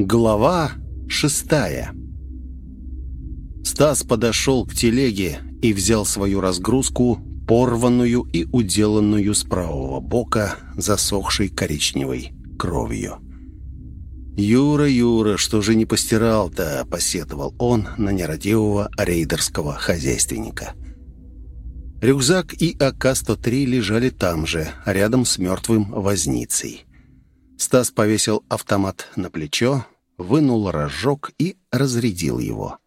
Глава шестая Стас подошел к телеге и взял свою разгрузку, порванную и уделанную с правого бока, засохшей коричневой кровью. «Юра, Юра, что же не постирал-то?» — посетовал он на нерадивого рейдерского хозяйственника. Рюкзак и АК-103 лежали там же, рядом с мертвым возницей. Стас повесил автомат на плечо, вынул рожок и разрядил его.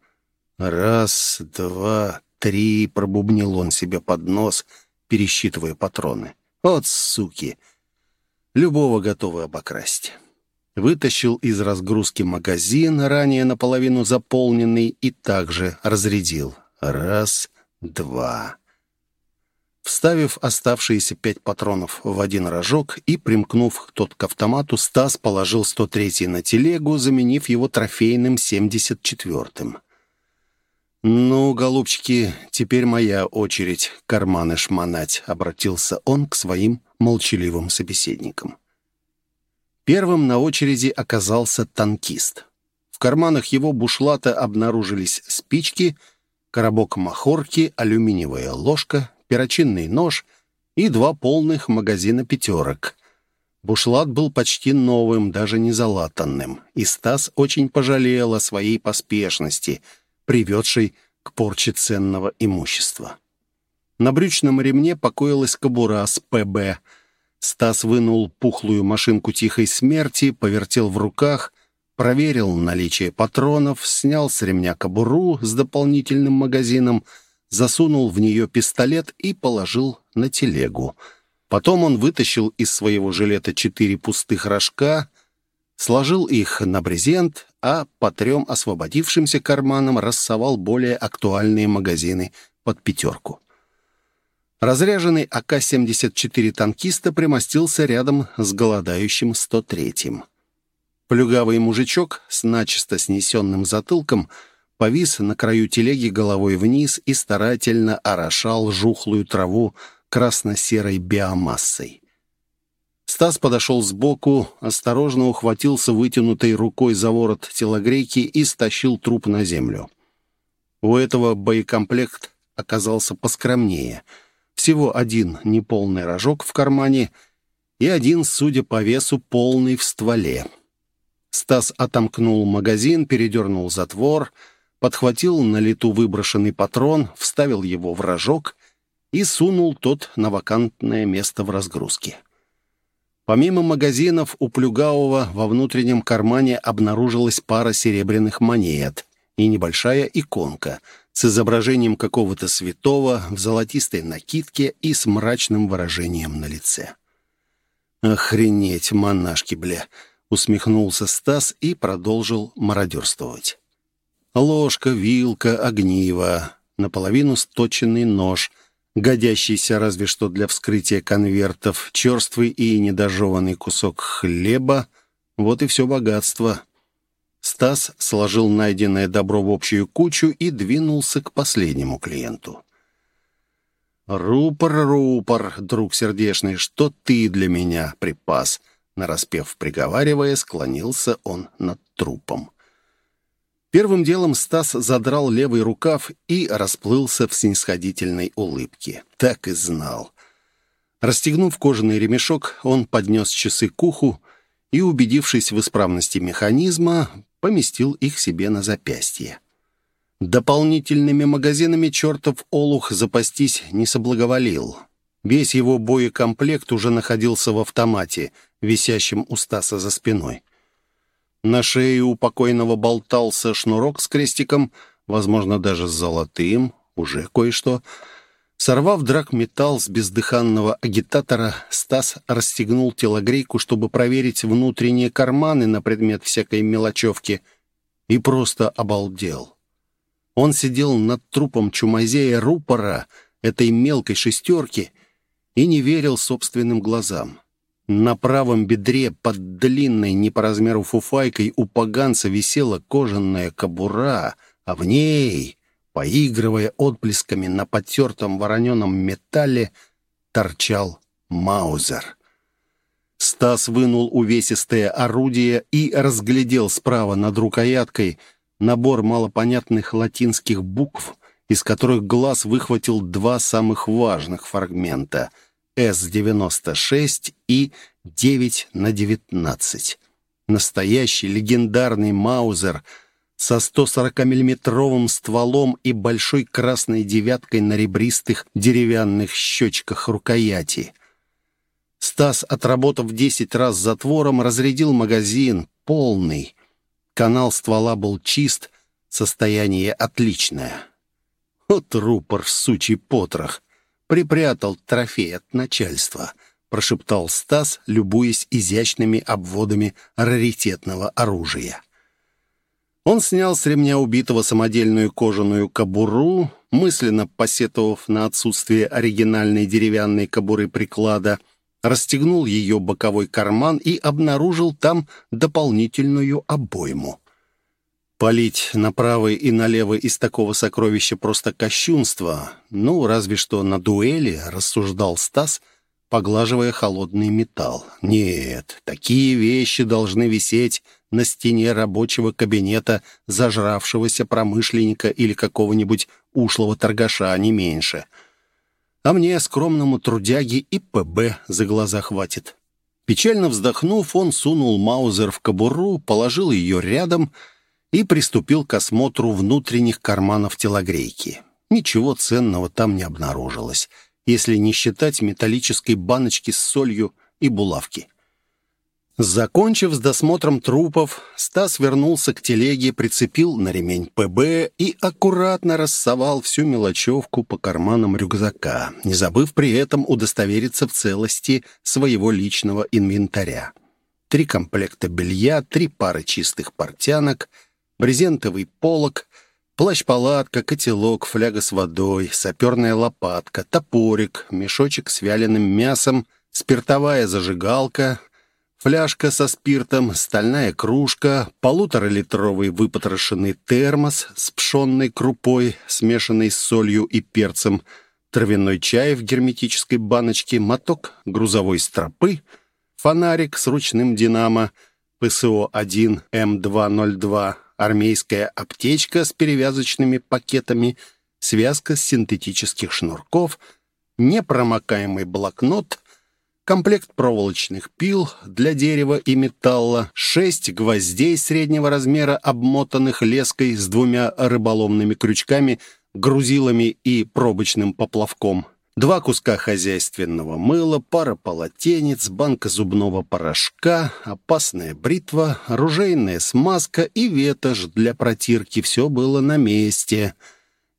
«Раз, два, три», — пробубнил он себе под нос, пересчитывая патроны. «Вот суки! Любого готовы обокрасть». Вытащил из разгрузки магазин, ранее наполовину заполненный, и также разрядил. Раз, два. Вставив оставшиеся пять патронов в один рожок и примкнув тот к автомату, Стас положил 103-й на телегу, заменив его трофейным 74-м. «Ну, голубчики, теперь моя очередь карманы шмонать», — обратился он к своим молчаливым собеседникам. Первым на очереди оказался танкист. В карманах его бушлата обнаружились спички, коробок махорки, алюминиевая ложка, перочинный нож и два полных магазина «пятерок». Бушлат был почти новым, даже не залатанным, и Стас очень пожалел о своей поспешности, приведшей к порче ценного имущества. На брючном ремне покоилась кобура с ПБ. Стас вынул пухлую машинку тихой смерти, повертел в руках, проверил наличие патронов, снял с ремня кобуру с дополнительным магазином — засунул в нее пистолет и положил на телегу. Потом он вытащил из своего жилета четыре пустых рожка, сложил их на брезент, а по трем освободившимся карманам рассовал более актуальные магазины под пятерку. Разряженный АК-74 танкиста примостился рядом с голодающим 103-м. Плюгавый мужичок с начисто снесенным затылком — повис на краю телеги головой вниз и старательно орошал жухлую траву красно-серой биомассой. Стас подошел сбоку, осторожно ухватился вытянутой рукой за ворот телогрейки и стащил труп на землю. У этого боекомплект оказался поскромнее. Всего один неполный рожок в кармане и один, судя по весу, полный в стволе. Стас отомкнул магазин, передернул затвор — подхватил на лету выброшенный патрон, вставил его в рожок и сунул тот на вакантное место в разгрузке. Помимо магазинов, у Плюгавого во внутреннем кармане обнаружилась пара серебряных монет и небольшая иконка с изображением какого-то святого в золотистой накидке и с мрачным выражением на лице. «Охренеть, монашки, бля!» — усмехнулся Стас и продолжил мародерствовать. Ложка, вилка, огниво, наполовину сточенный нож, годящийся разве что для вскрытия конвертов, черствый и недожеванный кусок хлеба. Вот и все богатство. Стас сложил найденное добро в общую кучу и двинулся к последнему клиенту. «Рупор, рупор, друг сердечный, что ты для меня припас?» Нараспев приговаривая, склонился он над трупом. Первым делом Стас задрал левый рукав и расплылся в снисходительной улыбке. Так и знал. Расстегнув кожаный ремешок, он поднес часы к уху и, убедившись в исправности механизма, поместил их себе на запястье. Дополнительными магазинами чертов олух запастись не соблаговолил. Весь его боекомплект уже находился в автомате, висящем у Стаса за спиной. На шее у покойного болтался шнурок с крестиком, возможно, даже с золотым, уже кое-что. Сорвав драгметалл с бездыханного агитатора, Стас расстегнул телогрейку, чтобы проверить внутренние карманы на предмет всякой мелочевки, и просто обалдел. Он сидел над трупом чумазея рупора, этой мелкой шестерки, и не верил собственным глазам. На правом бедре под длинной, не по размеру фуфайкой, у поганца висела кожаная кобура, а в ней, поигрывая отблесками на потертом вороненом металле, торчал маузер. Стас вынул увесистое орудие и разглядел справа над рукояткой набор малопонятных латинских букв, из которых глаз выхватил два самых важных фрагмента — С-96 и 9 на 19. Настоящий легендарный Маузер со 140-миллиметровым стволом и большой красной девяткой на ребристых деревянных щечках рукояти. Стас, отработав 10 раз затвором, разрядил магазин, полный. Канал ствола был чист, состояние отличное. Вот рупор, сучий потрох. Припрятал трофей от начальства — прошептал Стас, любуясь изящными обводами раритетного оружия. Он снял с ремня убитого самодельную кожаную кобуру, мысленно посетовав на отсутствие оригинальной деревянной кобуры приклада, расстегнул ее боковой карман и обнаружил там дополнительную обойму. Полить направо и налево из такого сокровища просто кощунство. Ну, разве что на дуэли, рассуждал Стас, поглаживая холодный металл. «Нет, такие вещи должны висеть на стене рабочего кабинета зажравшегося промышленника или какого-нибудь ушлого торгаша, а не меньше. А мне, скромному трудяге, и ПБ за глаза хватит». Печально вздохнув, он сунул Маузер в кобуру, положил ее рядом и приступил к осмотру внутренних карманов телогрейки. Ничего ценного там не обнаружилось если не считать металлической баночки с солью и булавки. Закончив с досмотром трупов, Стас вернулся к телеге, прицепил на ремень ПБ и аккуратно рассовал всю мелочевку по карманам рюкзака, не забыв при этом удостовериться в целости своего личного инвентаря. Три комплекта белья, три пары чистых портянок, брезентовый полог — Плащ-палатка, котелок, фляга с водой, саперная лопатка, топорик, мешочек с вяленым мясом, спиртовая зажигалка, фляжка со спиртом, стальная кружка, полуторалитровый выпотрошенный термос с пшенной крупой, смешанной с солью и перцем, травяной чай в герметической баночке, моток грузовой стропы, фонарик с ручным динамо, ПСО-1 М202, армейская аптечка с перевязочными пакетами, связка синтетических шнурков, непромокаемый блокнот, комплект проволочных пил для дерева и металла, шесть гвоздей среднего размера, обмотанных леской с двумя рыболовными крючками, грузилами и пробочным поплавком — Два куска хозяйственного мыла, пара полотенец, банка зубного порошка, опасная бритва, оружейная смазка и ветошь для протирки. Все было на месте.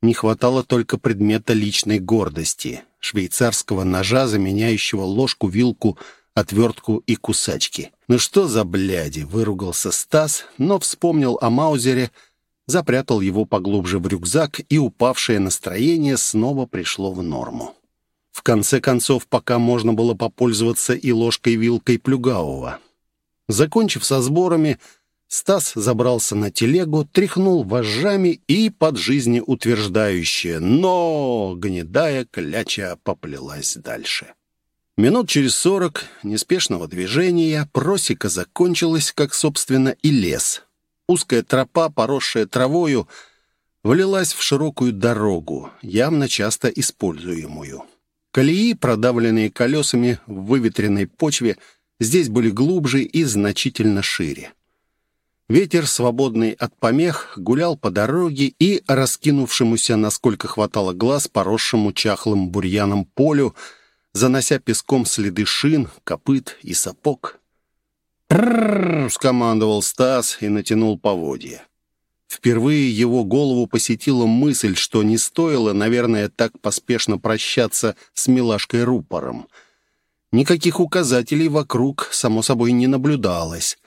Не хватало только предмета личной гордости. Швейцарского ножа, заменяющего ложку, вилку, отвертку и кусачки. «Ну что за бляди?» — выругался Стас, но вспомнил о Маузере, запрятал его поглубже в рюкзак, и упавшее настроение снова пришло в норму. В конце концов, пока можно было попользоваться и ложкой-вилкой Плюгавого. Закончив со сборами, Стас забрался на телегу, тряхнул вожжами и под жизнеутверждающее «но!» гнедая кляча поплелась дальше. Минут через сорок неспешного движения просека закончилась, как, собственно, и лес. Узкая тропа, поросшая травою, влилась в широкую дорогу, явно часто используемую. Колеи, продавленные колесами в выветренной почве, здесь были глубже и значительно шире. Ветер, свободный от помех, гулял по дороге и, раскинувшемуся, насколько хватало глаз, поросшему чахлым бурьяном полю, занося песком следы шин, копыт и сапог. «Пррррр!» — скомандовал Стас и натянул поводья. Впервые его голову посетила мысль, что не стоило, наверное, так поспешно прощаться с милашкой-рупором. Никаких указателей вокруг, само собой, не наблюдалось,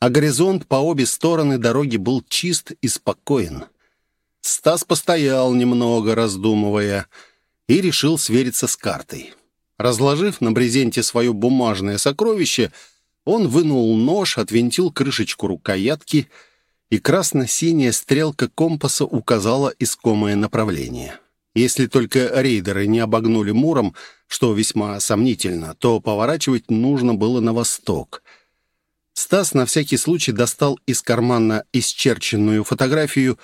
а горизонт по обе стороны дороги был чист и спокоен. Стас постоял немного, раздумывая, и решил свериться с картой. Разложив на брезенте свое бумажное сокровище, он вынул нож, отвинтил крышечку рукоятки — и красно-синяя стрелка компаса указала искомое направление. Если только рейдеры не обогнули Муром, что весьма сомнительно, то поворачивать нужно было на восток. Стас на всякий случай достал из кармана исчерченную фотографию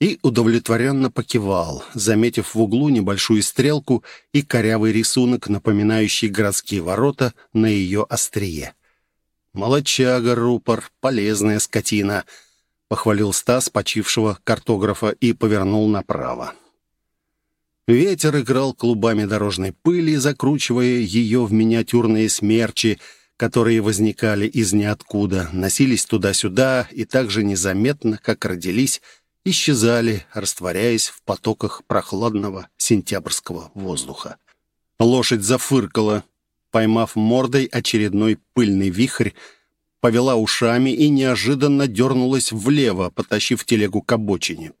и удовлетворенно покивал, заметив в углу небольшую стрелку и корявый рисунок, напоминающий городские ворота на ее острие. «Молодчага, рупор, полезная скотина», — похвалил Стас почившего картографа и повернул направо. Ветер играл клубами дорожной пыли, закручивая ее в миниатюрные смерчи, которые возникали из ниоткуда, носились туда-сюда и так же незаметно, как родились, исчезали, растворяясь в потоках прохладного сентябрьского воздуха. Лошадь зафыркала, поймав мордой очередной пыльный вихрь, повела ушами и неожиданно дернулась влево, потащив телегу к обочине.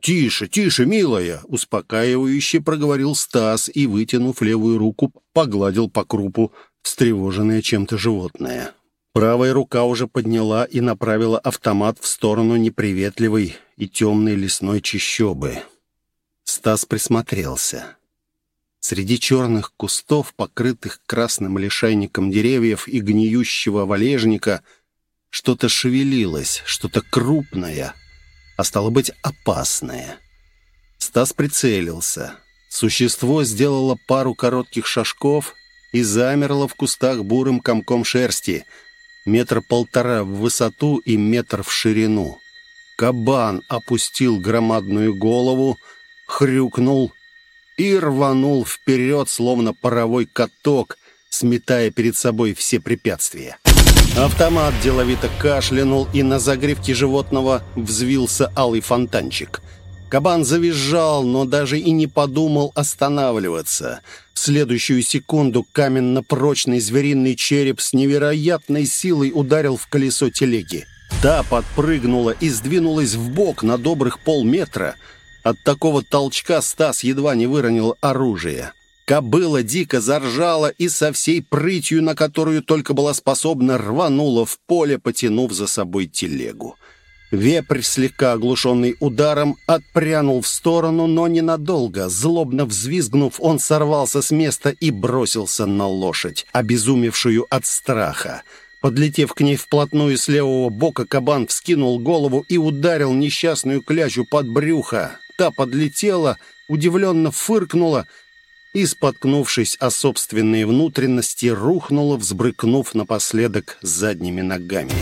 «Тише, тише, милая!» — успокаивающе проговорил Стас и, вытянув левую руку, погладил по крупу встревоженное чем-то животное. Правая рука уже подняла и направила автомат в сторону неприветливой и темной лесной чащобы. Стас присмотрелся. Среди черных кустов, покрытых красным лишайником деревьев и гниющего валежника, что-то шевелилось, что-то крупное, а стало быть, опасное. Стас прицелился. Существо сделало пару коротких шажков и замерло в кустах бурым комком шерсти, метр полтора в высоту и метр в ширину. Кабан опустил громадную голову, хрюкнул и рванул вперед, словно паровой каток, сметая перед собой все препятствия. Автомат деловито кашлянул, и на загривке животного взвился алый фонтанчик. Кабан завизжал, но даже и не подумал останавливаться. В следующую секунду каменно-прочный звериный череп с невероятной силой ударил в колесо телеги. Та подпрыгнула и сдвинулась в бок на добрых полметра — от такого толчка Стас едва не выронил оружие. Кобыла дико заржала и со всей прытью, на которую только была способна, рванула в поле, потянув за собой телегу. Вепрь, слегка оглушенный ударом, отпрянул в сторону, но ненадолго. Злобно взвизгнув, он сорвался с места и бросился на лошадь, обезумевшую от страха. Подлетев к ней вплотную с левого бока, кабан вскинул голову и ударил несчастную клячу под брюхо. Та подлетела, удивленно фыркнула и, споткнувшись о собственные внутренности, рухнула, взбрыкнув напоследок задними ногами.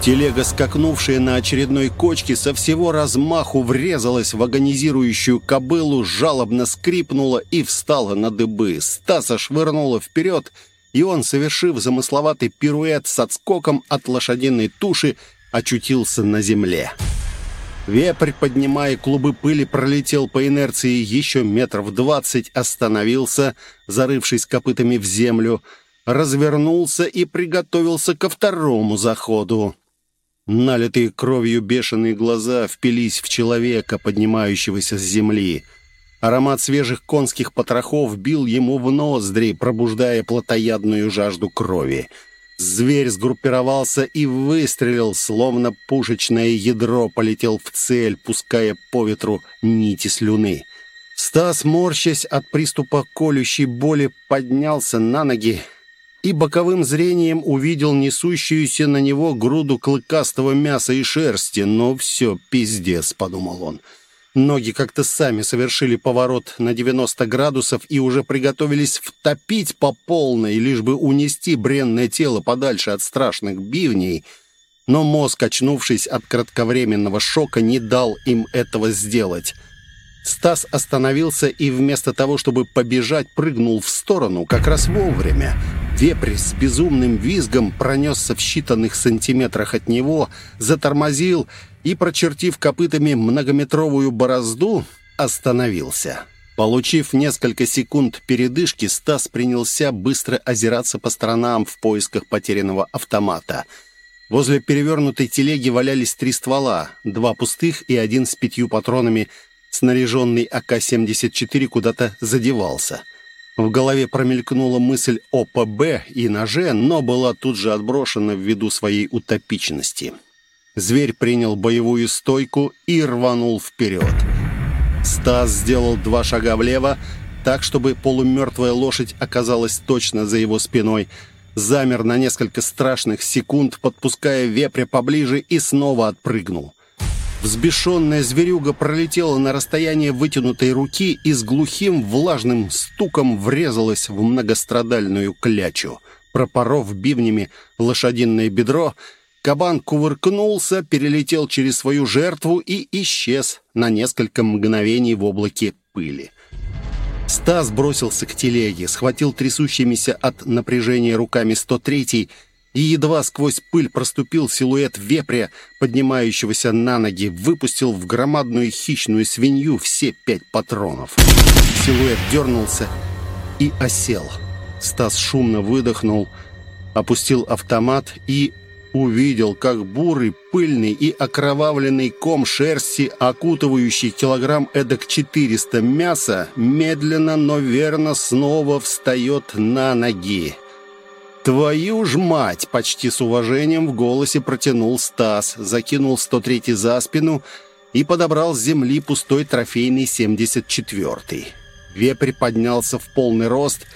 Телега, скакнувшая на очередной кочке, со всего размаху врезалась в агонизирующую кобылу, жалобно скрипнула и встала на дыбы. Стаса швырнула вперед, и он, совершив замысловатый пируэт с отскоком от лошадиной туши, очутился на земле. Вепрь, поднимая клубы пыли, пролетел по инерции еще метров двадцать, остановился, зарывшись копытами в землю, развернулся и приготовился ко второму заходу. Налитые кровью бешеные глаза впились в человека, поднимающегося с земли. Аромат свежих конских потрохов бил ему в ноздри, пробуждая плотоядную жажду крови. Зверь сгруппировался и выстрелил, словно пушечное ядро полетел в цель, пуская по ветру нити слюны. Стас, морщась от приступа колющей боли, поднялся на ноги и боковым зрением увидел несущуюся на него груду клыкастого мяса и шерсти. «Ну все, пиздец», — подумал он, — Ноги как-то сами совершили поворот на 90 градусов и уже приготовились втопить по полной, лишь бы унести бренное тело подальше от страшных бивней. Но мозг, очнувшись от кратковременного шока, не дал им этого сделать. Стас остановился и вместо того, чтобы побежать, прыгнул в сторону как раз вовремя. Вепрь с безумным визгом пронесся в считанных сантиметрах от него, затормозил и, прочертив копытами многометровую борозду, остановился. Получив несколько секунд передышки, Стас принялся быстро озираться по сторонам в поисках потерянного автомата. Возле перевернутой телеги валялись три ствола, два пустых и один с пятью патронами. Снаряженный АК-74 куда-то задевался. В голове промелькнула мысль о ПБ и ноже, но была тут же отброшена ввиду своей утопичности. Зверь принял боевую стойку и рванул вперед. Стас сделал два шага влево, так, чтобы полумертвая лошадь оказалась точно за его спиной. Замер на несколько страшных секунд, подпуская вепря поближе и снова отпрыгнул. Взбешенная зверюга пролетела на расстояние вытянутой руки и с глухим влажным стуком врезалась в многострадальную клячу. Пропоров бивнями лошадиное бедро, кабан кувыркнулся, перелетел через свою жертву и исчез на несколько мгновений в облаке пыли. Стас бросился к телеге, схватил трясущимися от напряжения руками 103-й и едва сквозь пыль проступил силуэт вепря, поднимающегося на ноги, выпустил в громадную хищную свинью все пять патронов. Силуэт дернулся и осел. Стас шумно выдохнул, опустил автомат и увидел, как бурый, пыльный и окровавленный ком шерсти, окутывающий килограмм эдак 400 мяса, медленно, но верно снова встает на ноги. «Твою ж мать!» — почти с уважением в голосе протянул Стас, закинул 103-й за спину и подобрал с земли пустой трофейный 74-й. Вепрь поднялся в полный рост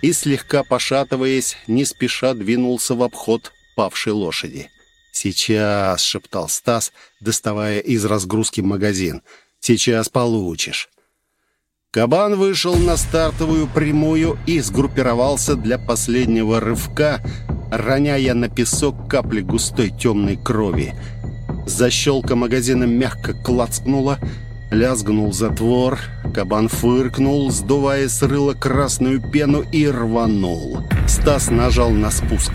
и, слегка пошатываясь, не спеша двинулся в обход павшей лошади. «Сейчас», — шептал Стас, доставая из разгрузки магазин, — «сейчас получишь». Кабан вышел на стартовую прямую и сгруппировался для последнего рывка, роняя на песок капли густой темной крови. Защелка магазина мягко клацкнула, лязгнул затвор, кабан фыркнул, сдувая с рыла красную пену и рванул. Стас нажал на спуск.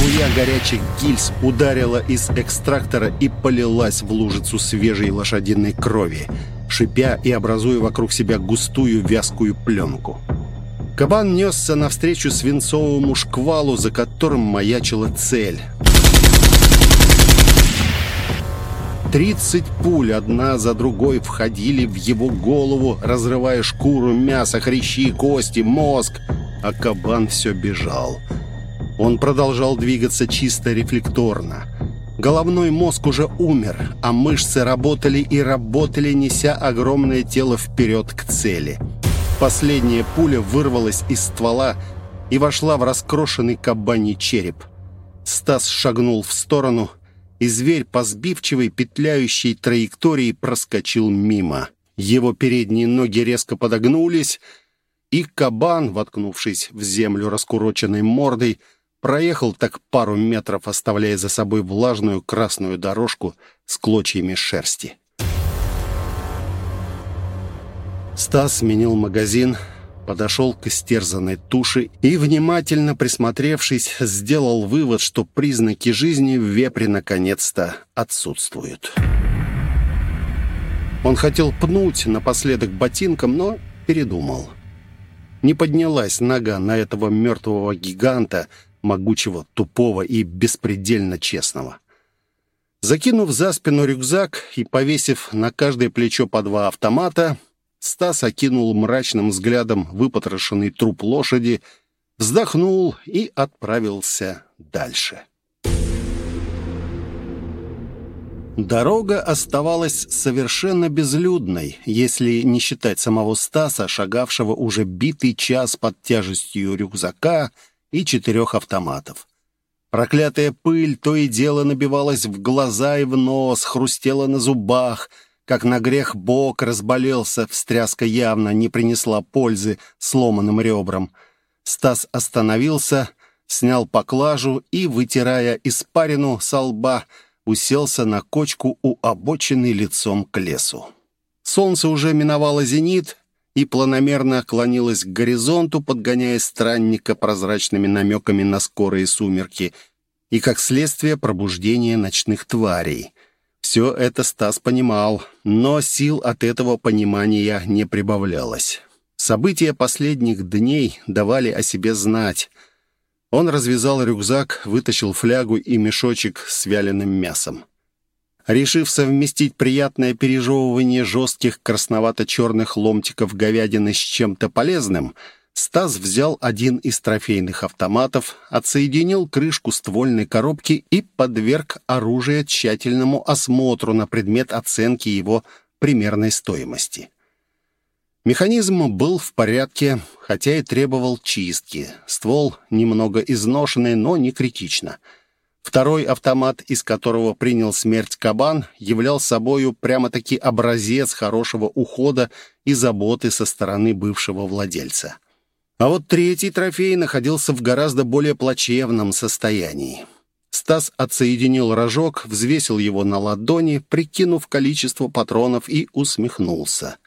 Струя горячих гильз ударила из экстрактора и полилась в лужицу свежей лошадиной крови шипя и образуя вокруг себя густую вязкую пленку. Кабан несся навстречу свинцовому шквалу, за которым маячила цель. Тридцать пуль одна за другой входили в его голову, разрывая шкуру, мясо, хрящи, кости, мозг. А кабан все бежал. Он продолжал двигаться чисто рефлекторно. Головной мозг уже умер, а мышцы работали и работали, неся огромное тело вперед к цели. Последняя пуля вырвалась из ствола и вошла в раскрошенный кабаний череп. Стас шагнул в сторону, и зверь по сбивчивой петляющей траектории проскочил мимо. Его передние ноги резко подогнулись, и кабан, воткнувшись в землю раскуроченной мордой, Проехал так пару метров, оставляя за собой влажную красную дорожку с клочьями шерсти. Стас сменил магазин, подошел к истерзанной туше и, внимательно присмотревшись, сделал вывод, что признаки жизни в вепре наконец-то отсутствуют. Он хотел пнуть напоследок ботинком, но передумал. Не поднялась нога на этого мертвого гиганта, могучего, тупого и беспредельно честного. Закинув за спину рюкзак и повесив на каждое плечо по два автомата, Стас окинул мрачным взглядом выпотрошенный труп лошади, вздохнул и отправился дальше. Дорога оставалась совершенно безлюдной, если не считать самого Стаса, шагавшего уже битый час под тяжестью рюкзака и четырех автоматов. Проклятая пыль то и дело набивалась в глаза и в нос, хрустела на зубах, как на грех бок разболелся, встряска явно не принесла пользы сломанным ребрам. Стас остановился, снял поклажу и, вытирая испарину со лба, уселся на кочку у обочины лицом к лесу. Солнце уже миновало зенит, и планомерно клонилась к горизонту, подгоняя странника прозрачными намеками на скорые сумерки и, как следствие, пробуждение ночных тварей. Все это Стас понимал, но сил от этого понимания не прибавлялось. События последних дней давали о себе знать. Он развязал рюкзак, вытащил флягу и мешочек с вяленым мясом. Решив совместить приятное пережевывание жестких красновато-черных ломтиков говядины с чем-то полезным, Стас взял один из трофейных автоматов, отсоединил крышку ствольной коробки и подверг оружие тщательному осмотру на предмет оценки его примерной стоимости. Механизм был в порядке, хотя и требовал чистки. Ствол немного изношенный, но не критично. Второй автомат, из которого принял смерть кабан, являл собою прямо-таки образец хорошего ухода и заботы со стороны бывшего владельца. А вот третий трофей находился в гораздо более плачевном состоянии. Стас отсоединил рожок, взвесил его на ладони, прикинув количество патронов и усмехнулся.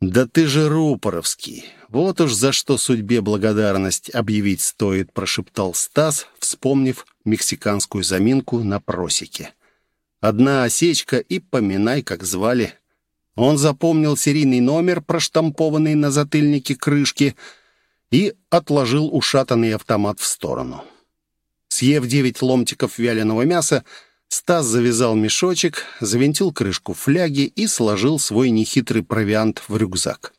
«Да ты же Рупоровский! Вот уж за что судьбе благодарность объявить стоит», прошептал Стас, вспомнив мексиканскую заминку на просеке. Одна осечка и поминай, как звали. Он запомнил серийный номер, проштампованный на затыльнике крышки — и отложил ушатанный автомат в сторону. Съев девять ломтиков вяленого мяса, Стас завязал мешочек, завинтил крышку фляги и сложил свой нехитрый провиант в рюкзак.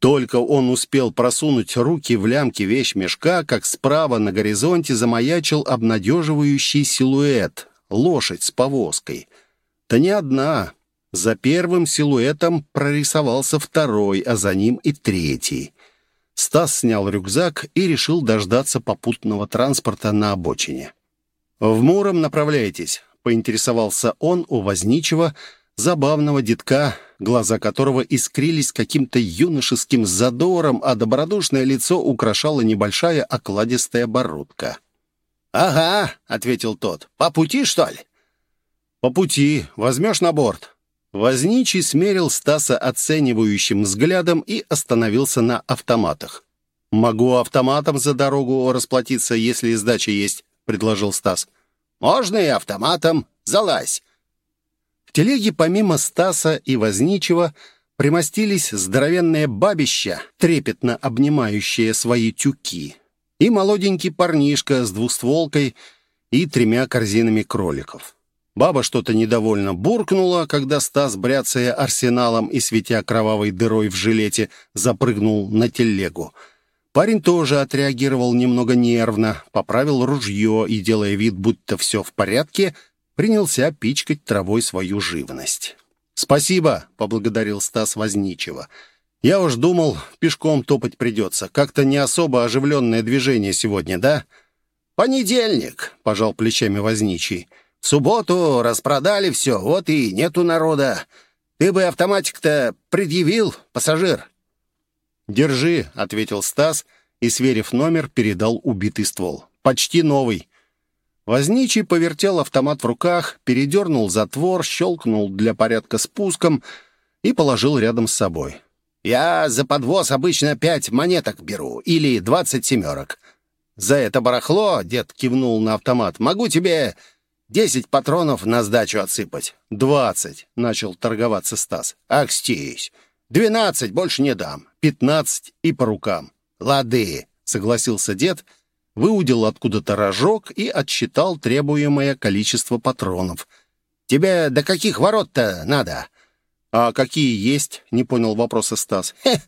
Только он успел просунуть руки в лямки вещмешка, как справа на горизонте замаячил обнадеживающий силуэт — лошадь с повозкой. Да не одна. За первым силуэтом прорисовался второй, а за ним и третий. Стас снял рюкзак и решил дождаться попутного транспорта на обочине. «В Муром направляетесь?» — поинтересовался он у возничего, забавного детка, глаза которого искрились каким-то юношеским задором, а добродушное лицо украшала небольшая окладистая бородка. «Ага», — ответил тот. «По пути, что ли?» «По пути. Возьмешь на борт?» Возничий смерил Стаса оценивающим взглядом и остановился на автоматах. «Могу автоматом за дорогу расплатиться, если сдача есть», — предложил Стас. «Можно и автоматом. Залазь». В телеге помимо Стаса и Возничего примостились здоровенное бабища, трепетно обнимающее свои тюки, и молоденький парнишка с двустволкой и тремя корзинами кроликов. Баба что-то недовольно буркнула, когда Стас, бряцая арсеналом и светя кровавой дырой в жилете, запрыгнул на телегу. Парень тоже отреагировал немного нервно, поправил ружье и, делая вид, будто все в порядке, принялся пичкать травой свою живность. «Спасибо», — поблагодарил Стас Возничего. «Я уж думал, пешком топать придется. Как-то не особо оживленное движение сегодня, да?» «Понедельник», — пожал плечами Возничий. В субботу распродали все, вот и нету народа. Ты бы автоматик-то предъявил, пассажир». «Держи», — ответил Стас и, сверив номер, передал убитый ствол. «Почти новый». Возничий повертел автомат в руках, передернул затвор, щелкнул для порядка спуском и положил рядом с собой. «Я за подвоз обычно пять монеток беру, или двадцать семерок. За это барахло, — дед кивнул на автомат, — могу тебе Десять патронов на сдачу отсыпать. Двадцать, — начал торговаться Стас. Акстись. Двенадцать больше не дам. Пятнадцать и по рукам. Лады, — согласился дед, выудил откуда-то рожок и отсчитал требуемое количество патронов. Тебе до каких ворот-то надо? А какие есть? — не понял вопроса Стас. Хе,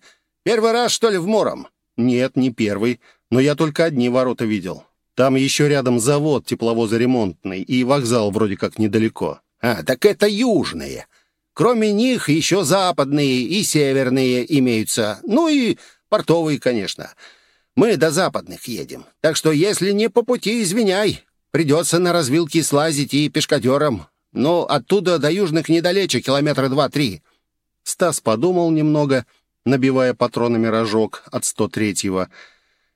первый раз, что ли, в Мором? Нет, не первый, но я только одни ворота видел. Там еще рядом завод тепловозоремонтный и вокзал вроде как недалеко. А, так это южные. Кроме них еще западные и северные имеются. Ну и портовые, конечно. Мы до западных едем. Так что если не по пути, извиняй. Придется на развилке слазить и пешкадером. Но оттуда до южных недалече, километра два-три». Стас подумал немного, набивая патронами рожок от 103-го,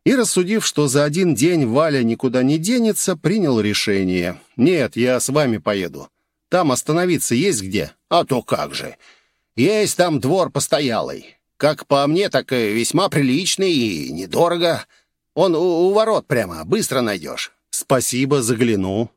и, рассудив, что за один день Валя никуда не денется, принял решение. «Нет, я с вами поеду. Там остановиться есть где?» «А то как же. Есть там двор постоялый. Как по мне, так и весьма приличный и недорого. Он у, у ворот прямо, быстро найдешь». «Спасибо, загляну».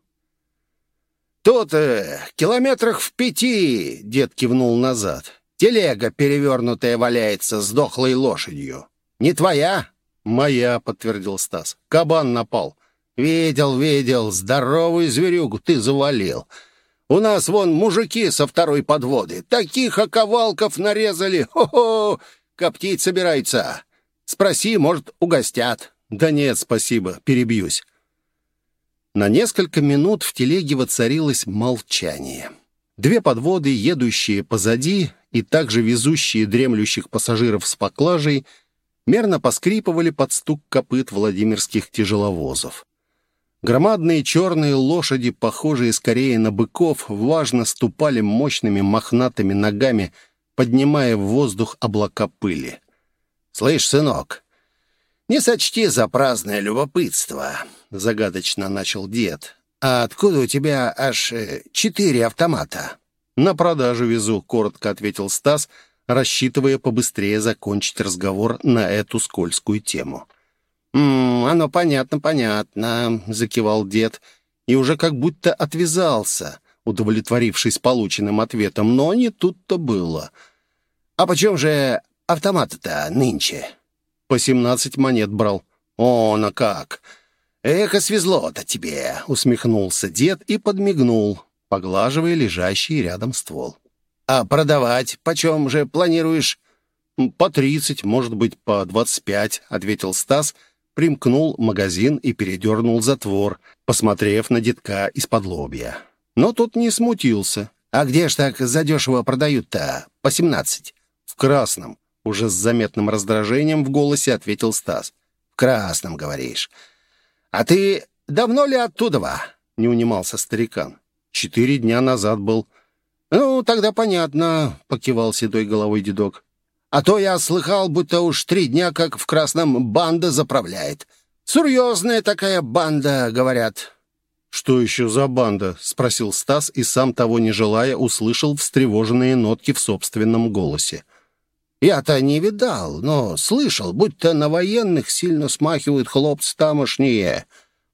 «Тут э, километрах в пяти», — дед кивнул назад. «Телега перевернутая валяется с дохлой лошадью. Не твоя?» «Моя», — подтвердил Стас. «Кабан напал». «Видел, видел. Здоровую зверюгу ты завалил. У нас вон мужики со второй подводы. Таких оковалков нарезали. Хо-хо! Коптить собираются. Спроси, может, угостят». «Да нет, спасибо. Перебьюсь». На несколько минут в телеге воцарилось молчание. Две подводы, едущие позади и также везущие дремлющих пассажиров с поклажей, мерно поскрипывали под стук копыт владимирских тяжеловозов. Громадные черные лошади, похожие скорее на быков, важно ступали мощными мохнатыми ногами, поднимая в воздух облака пыли. «Слышь, сынок, не сочти за праздное любопытство», — загадочно начал дед. «А откуда у тебя аж э, четыре автомата?» «На продажу везу», — коротко ответил Стас, рассчитывая побыстрее закончить разговор на эту скользкую тему. «М -м, оно понятно, понятно», — закивал дед, и уже как будто отвязался, удовлетворившись полученным ответом, но не тут-то было. «А почем же автоматы-то нынче?» «По семнадцать монет брал». «О, на как! Эко свезло-то тебе!» — усмехнулся дед и подмигнул, поглаживая лежащий рядом ствол. «А продавать почем же планируешь?» «По тридцать, может быть, по двадцать пять», — ответил Стас, — примкнул магазин и передернул затвор, посмотрев на детка из-под лобья. Но тот не смутился. «А где ж так задешево продают-то? По семнадцать?» «В красном», — уже с заметным раздражением в голосе ответил Стас. «В красном, говоришь. А ты давно ли оттуда?» — не унимался старикан. «Четыре дня назад был». «Ну, тогда понятно», — покивал седой головой дедок. А то я слыхал, будто уж три дня как в Красном банда заправляет. Серьезная такая банда, говорят». «Что еще за банда?» — спросил Стас и, сам того не желая, услышал встревоженные нотки в собственном голосе. «Я-то не видал, но слышал, будто на военных сильно смахивают хлопцы тамошние.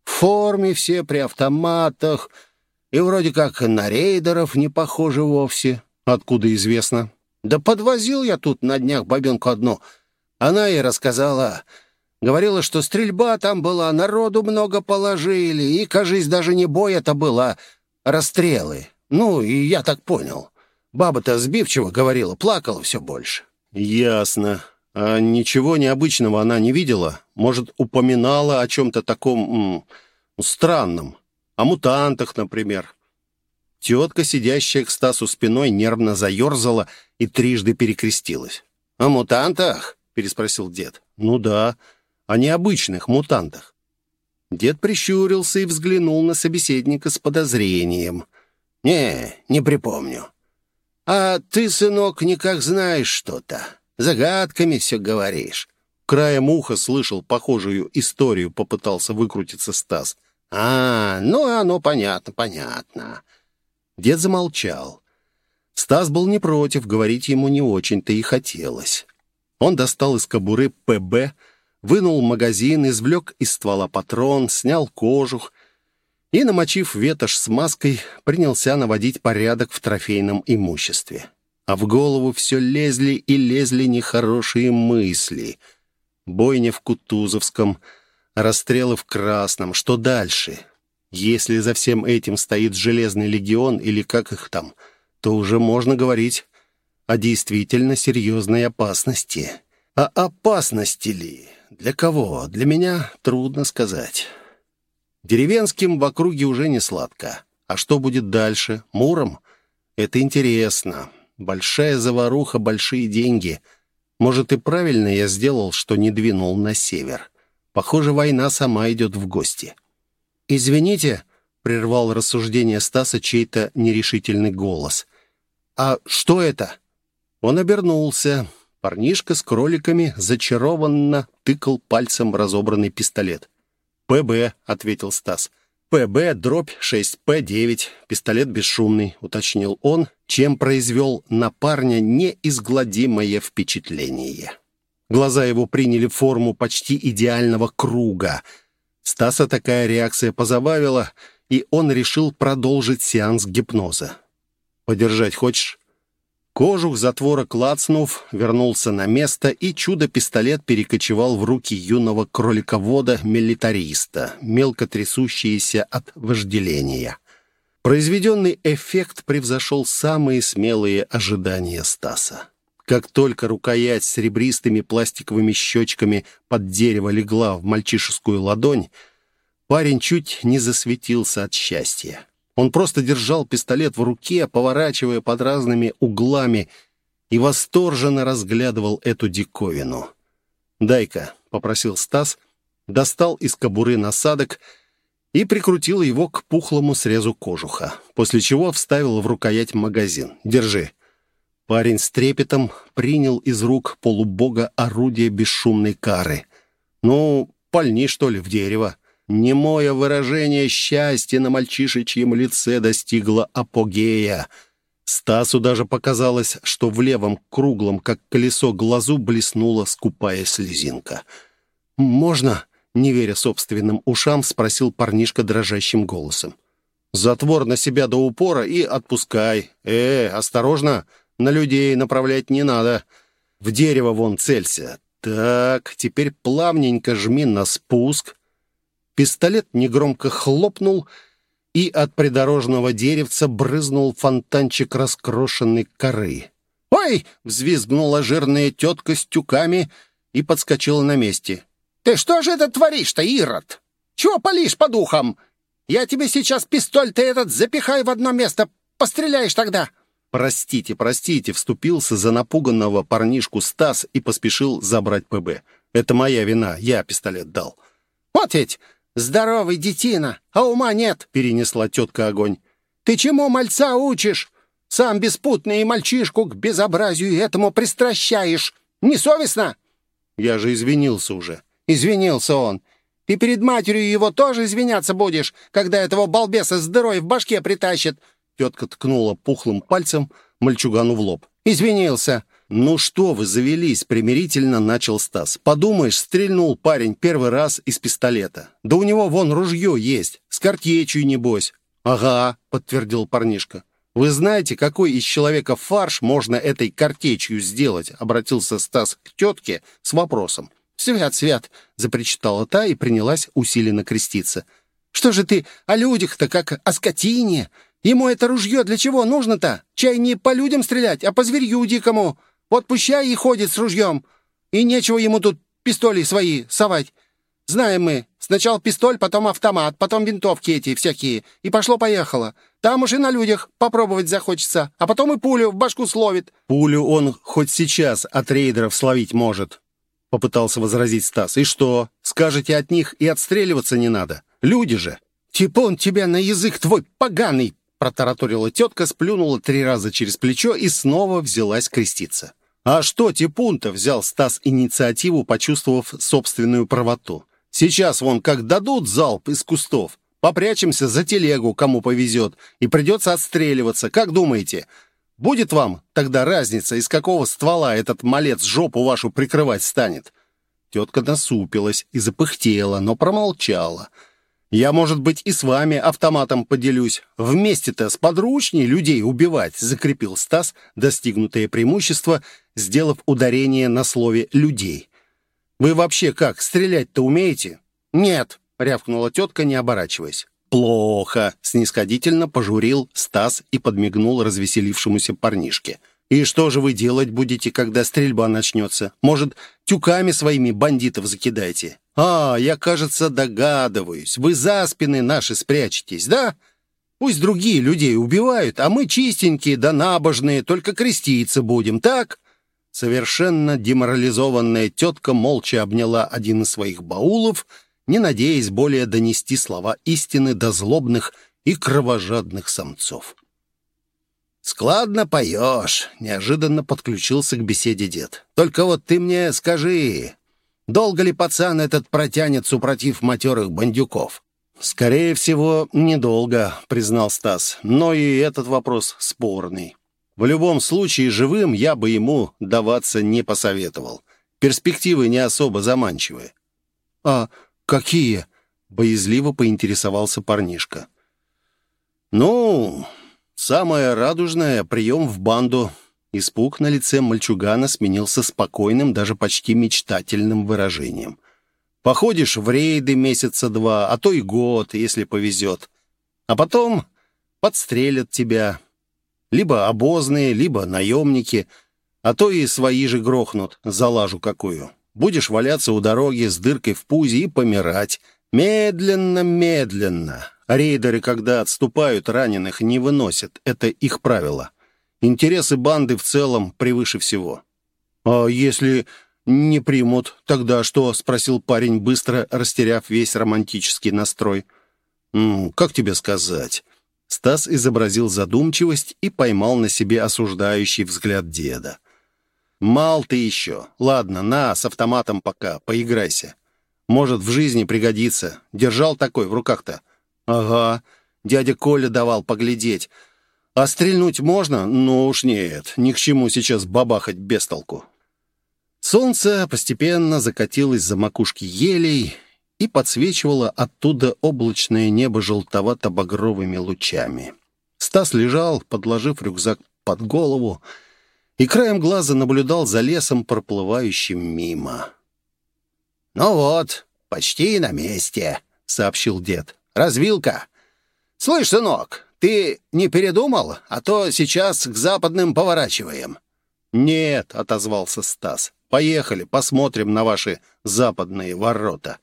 В форме все при автоматах, и вроде как на рейдеров не похожи вовсе. Откуда известно?» Да подвозил я тут на днях бабенку одну. Она ей рассказала. Говорила, что стрельба там была, народу много положили, и, кажись, даже не бой это было, а расстрелы. Ну, и я так понял. Баба-то сбивчиво говорила, плакала все больше. Ясно. А ничего необычного она не видела? Может, упоминала о чем-то таком м, странном? О мутантах, например? Тетка, сидящая к Стасу спиной, нервно заерзала и трижды перекрестилась. «О мутантах?» — переспросил дед. «Ну да, о необычных мутантах». Дед прищурился и взглянул на собеседника с подозрением. «Не, не припомню. А ты, сынок, никак знаешь что-то. Загадками все говоришь». Краем уха слышал похожую историю, попытался выкрутиться Стас. «А, ну оно понятно, понятно». Дед замолчал. Стас был не против, говорить ему не очень-то и хотелось. Он достал из кобуры ПБ, вынул магазин, извлек из ствола патрон, снял кожух и, намочив ветошь с маской, принялся наводить порядок в трофейном имуществе. А в голову все лезли и лезли нехорошие мысли. Бойня в Кутузовском, расстрелы в Красном. Что дальше? Если за всем этим стоит Железный легион или как их там, то уже можно говорить о действительно серьезной опасности. А опасности ли? Для кого? Для меня трудно сказать. Деревенским в округе уже не сладко. А что будет дальше? Муром? Это интересно. Большая заваруха, большие деньги. Может, и правильно я сделал, что не двинул на север. Похоже, война сама идет в гости. «Извините», — прервал рассуждение Стаса чей-то нерешительный голос. «А что это?» Он обернулся. Парнишка с кроликами зачарованно тыкал пальцем разобранный пистолет. «ПБ», — ответил Стас. «ПБ, дробь 6П9, пистолет бесшумный», — уточнил он, чем произвел на парня неизгладимое впечатление. Глаза его приняли форму почти идеального круга — Стаса такая реакция позабавила, и он решил продолжить сеанс гипноза. «Подержать хочешь?» Кожух затвора клацнув, вернулся на место, и чудо-пистолет перекочевал в руки юного кроликовода-милитариста, мелко трясущиеся от вожделения. Произведенный эффект превзошел самые смелые ожидания Стаса. Как только рукоять с ребристыми пластиковыми щечками под дерево легла в мальчишескую ладонь, парень чуть не засветился от счастья. Он просто держал пистолет в руке, поворачивая под разными углами, и восторженно разглядывал эту диковину. «Дай-ка», — попросил Стас, достал из кобуры насадок и прикрутил его к пухлому срезу кожуха, после чего вставил в рукоять магазин. «Держи». Парень с трепетом принял из рук полубога орудие бесшумной кары. «Ну, пальни, что ли, в дерево?» Немое выражение счастья на мальчишечьем лице достигло апогея. Стасу даже показалось, что в левом круглом, как колесо, глазу блеснула скупая слезинка. «Можно?» — не веря собственным ушам, спросил парнишка дрожащим голосом. «Затвор на себя до упора и отпускай. Э, осторожно, на людей направлять не надо. В дерево вон целься. Так, теперь плавненько жми на спуск». Пистолет негромко хлопнул, и от придорожного деревца брызнул фонтанчик раскрошенной коры. «Ой!» — взвизгнула жирная тетка с тюками и подскочила на месте. «Ты что же это творишь-то, Ирод? Чего палишь по духам? Я тебе сейчас пистоль-то этот запихаю в одно место, постреляешь тогда!» «Простите, простите», — вступился за напуганного парнишку Стас и поспешил забрать ПБ. «Это моя вина, я пистолет дал». «Вот ведь! «Здоровый детина, а ума нет!» — перенесла тетка огонь. «Ты чему мальца учишь? Сам беспутный мальчишку к безобразию этому пристращаешь. Несовестно?» «Я же извинился уже». «Извинился он. Ты перед матерью его тоже извиняться будешь, когда этого балбеса с дырой в башке притащит?» Тетка ткнула пухлым пальцем мальчугану в лоб. «Извинился. «Ну что вы завелись?» — примирительно начал Стас. «Подумаешь, стрельнул парень первый раз из пистолета. Да у него вон ружье есть, с картечью, небось». «Ага», — подтвердил парнишка. «Вы знаете, какой из человека фарш можно этой картечью сделать?» — обратился Стас к тетке с вопросом. «Свят, свят!» — запричитала та и принялась усиленно креститься. «Что же ты о людях-то, как о скотине? Ему это ружье для чего нужно-то? Чай не по людям стрелять, а по зверью дикому. Вот пущай и ходит с ружьем. И нечего ему тут пистоли свои совать. Знаем мы. Сначала пистоль, потом автомат, потом винтовки эти всякие. И пошло-поехало. Там уж и на людях попробовать захочется. А потом и пулю в башку словит». «Пулю он хоть сейчас от рейдеров словить может», — попытался возразить Стас. «И что? Скажете от них и отстреливаться не надо? Люди же!» «Типун тебя на язык твой поганый!» Протараторила тетка, сплюнула три раза через плечо и снова взялась креститься. «А что Типун-то?» — взял Стас инициативу, почувствовав собственную правоту. «Сейчас вон как дадут залп из кустов. Попрячемся за телегу, кому повезет, и придется отстреливаться. Как думаете, будет вам тогда разница, из какого ствола этот малец жопу вашу прикрывать станет?» Тетка насупилась и запыхтела, но промолчала — я, может быть, и с вами автоматом поделюсь. Вместе-то с подручней людей убивать», — закрепил Стас достигнутое преимущество, сделав ударение на слове «людей». «Вы вообще как, стрелять-то умеете?» «Нет», — рявкнула тетка, не оборачиваясь. «Плохо», — снисходительно пожурил Стас и подмигнул развеселившемуся парнишке. «И что же вы делать будете, когда стрельба начнется? Может, тюками своими бандитов закидаете? «А, я, кажется, догадываюсь. Вы за спины наши спрячетесь, да? Пусть другие людей убивают, а мы чистенькие да набожные, только креститься будем, так?» Совершенно деморализованная тетка молча обняла один из своих баулов, не надеясь более донести слова истины до злобных и кровожадных самцов. «Складно поешь», — неожиданно подключился к беседе дед. «Только вот ты мне скажи, Долго ли пацан этот протянет, супротив матерых бандюков? «Скорее всего, недолго», — признал Стас. «Но и этот вопрос спорный. В любом случае, живым я бы ему даваться не посоветовал. Перспективы не особо заманчивые». «А какие?» — боязливо поинтересовался парнишка. «Ну, самое радужное — прием в банду. Испуг на лице мальчугана сменился спокойным, даже почти мечтательным выражением. «Походишь в рейды месяца два, а то и год, если повезет. А потом подстрелят тебя. Либо обозные, либо наемники, а то и свои же грохнут за лажу какую. Будешь валяться у дороги с дыркой в пузе и помирать. Медленно, медленно. Рейдеры, когда отступают, раненых не выносят. Это их правило. Интересы банды в целом превыше всего. «А если не примут, тогда что?» — спросил парень, быстро растеряв весь романтический настрой. «М -м, «Как тебе сказать?» Стас изобразил задумчивость и поймал на себе осуждающий взгляд деда. «Мал ты еще. Ладно, на, с автоматом пока, поиграйся. Может, в жизни пригодится. Держал такой в руках-то?» «Ага, дядя Коля давал поглядеть. А стрельнуть можно? Ну уж нет, ни к чему сейчас бабахать без толку». Солнце постепенно закатилось за макушки елей и подсвечивало оттуда облачное небо желтовато-багровыми лучами. Стас лежал, подложив рюкзак под голову, и краем глаза наблюдал за лесом, проплывающим мимо. «Ну вот, почти на месте», — сообщил дед. «Развилка. Слышь, сынок, ты не передумал? А то сейчас к западным поворачиваем». «Нет», — отозвался Стас. «Поехали, посмотрим на ваши западные ворота».